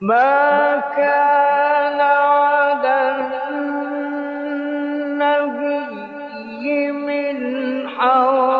ما كان على النبي من حرام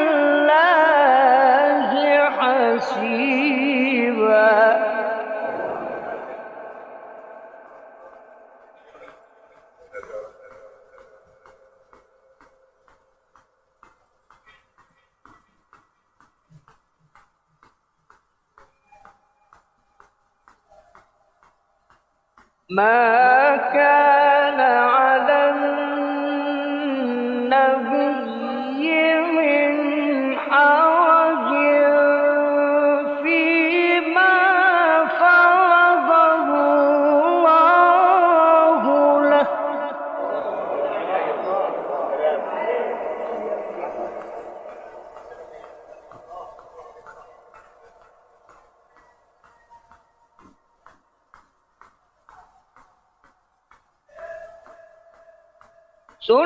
ما كان 所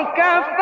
وكفى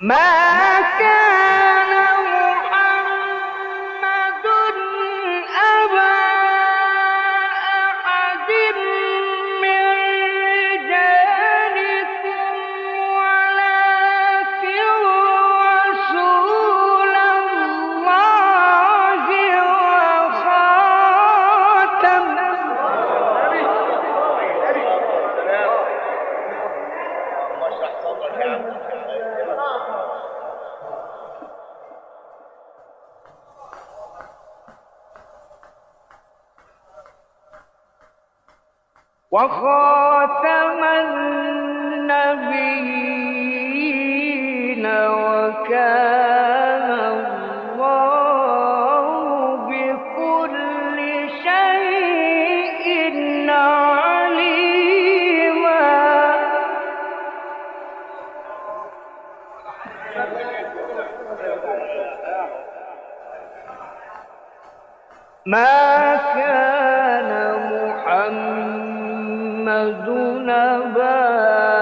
ما وخاتم النبيين نبا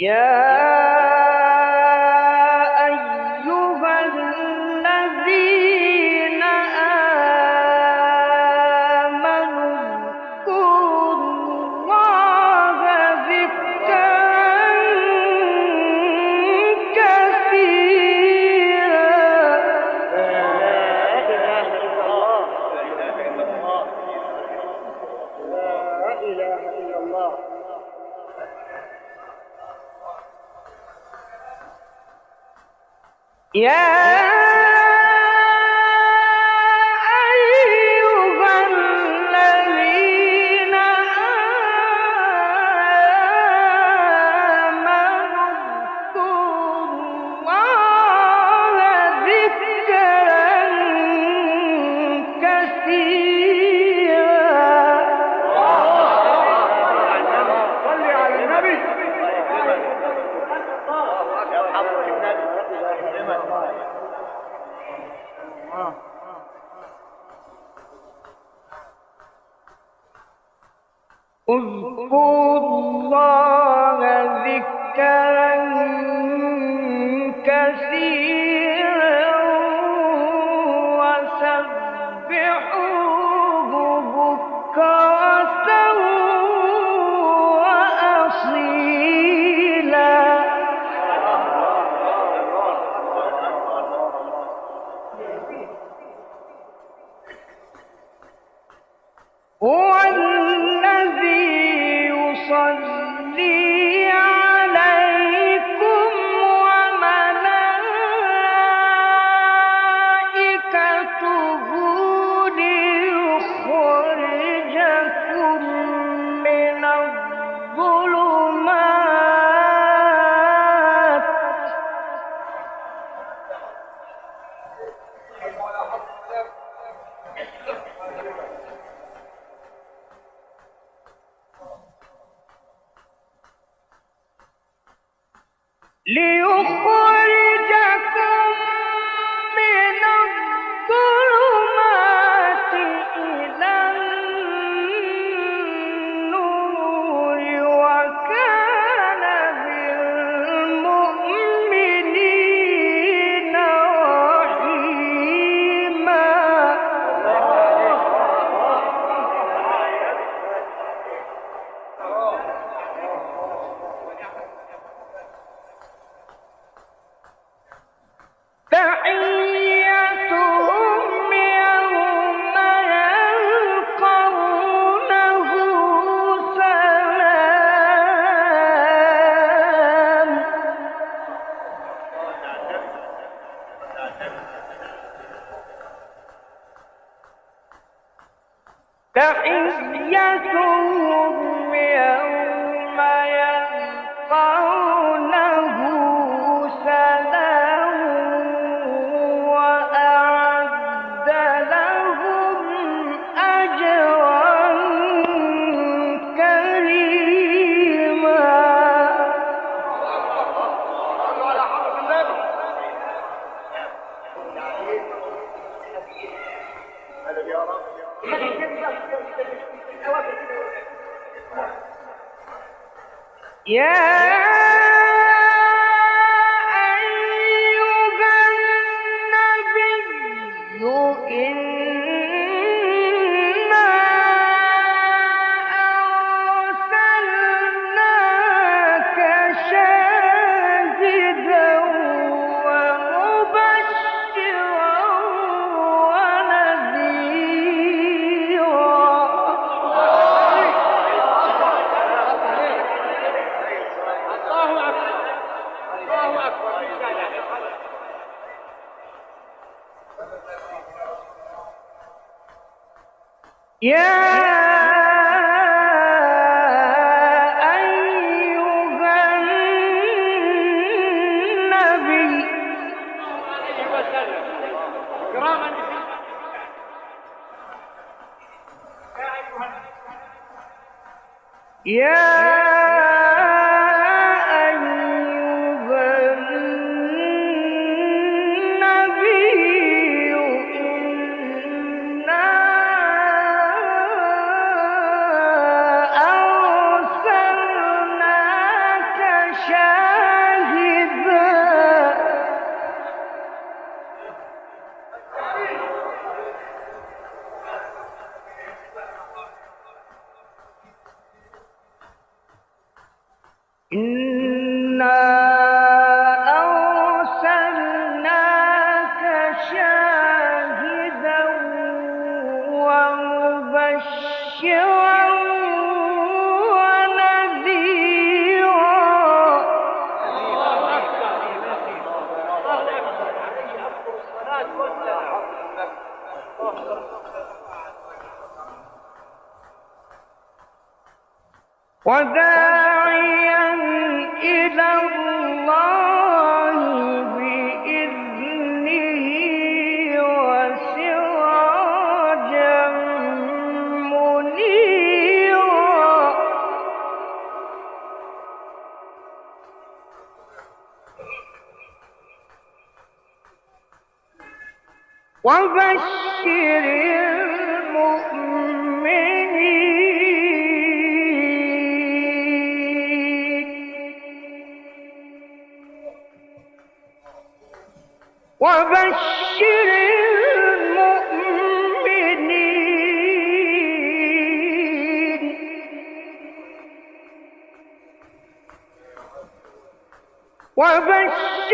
يا Yeah. اذكروا الله ذكرا 有火。Yeah! وبشر المؤمنين. وبشر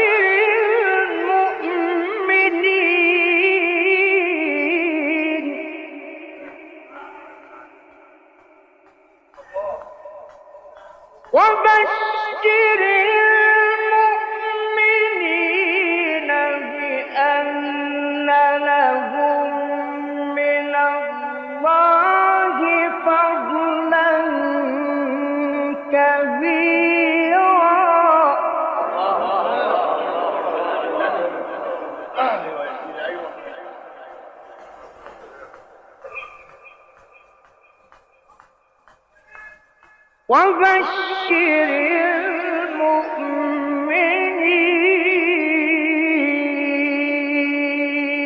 المؤمنين. وبشر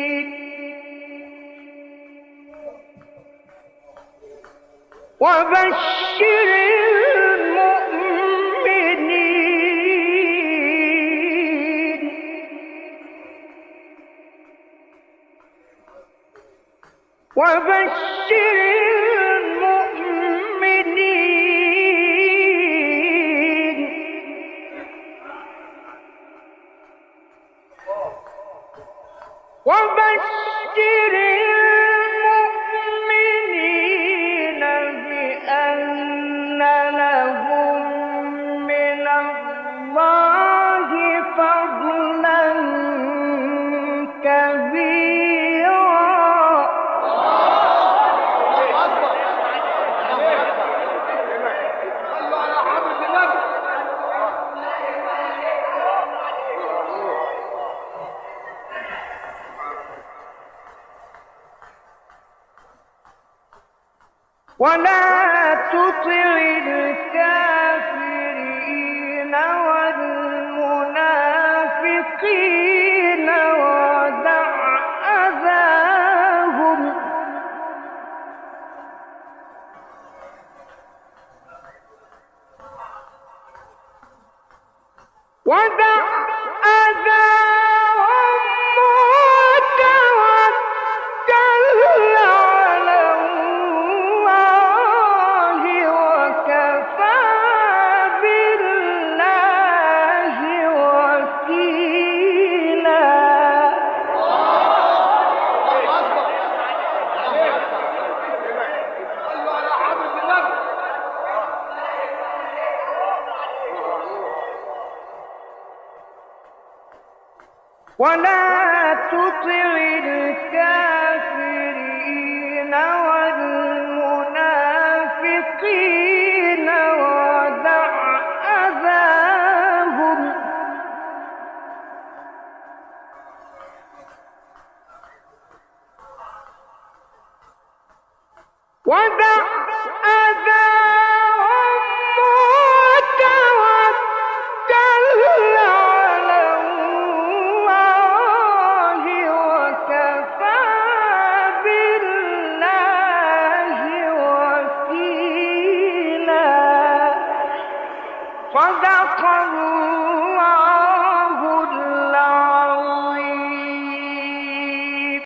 المؤمنين. وبشر وبشر ولا تطع الكافرين. ولا